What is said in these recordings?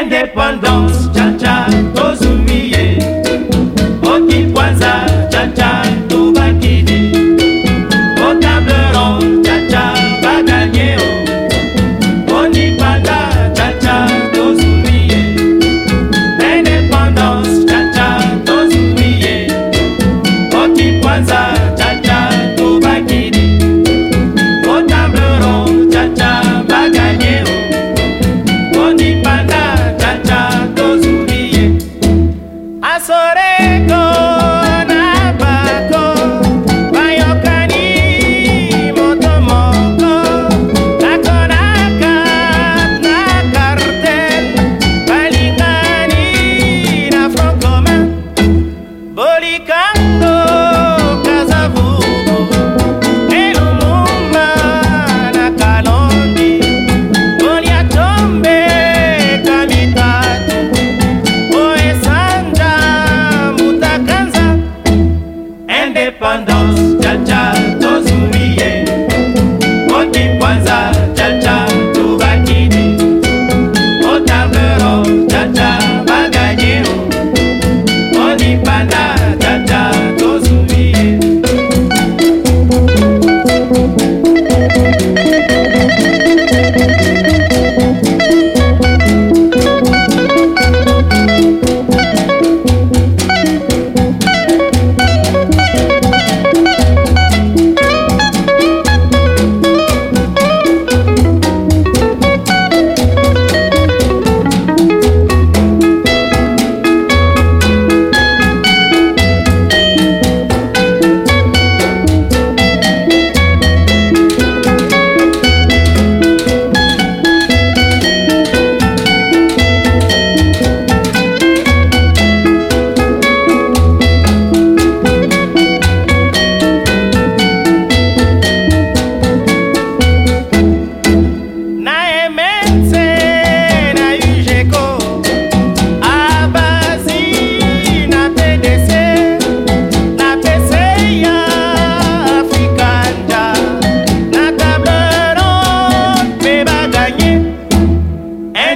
l'indépendance, cha-cha.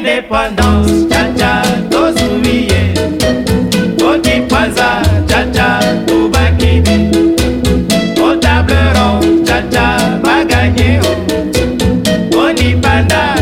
indépendance, tcha tcha, tosuiye. Oti panza, tcha tcha, tubakibi. Au o rond, tcha tcha, va gagner. Oni panda.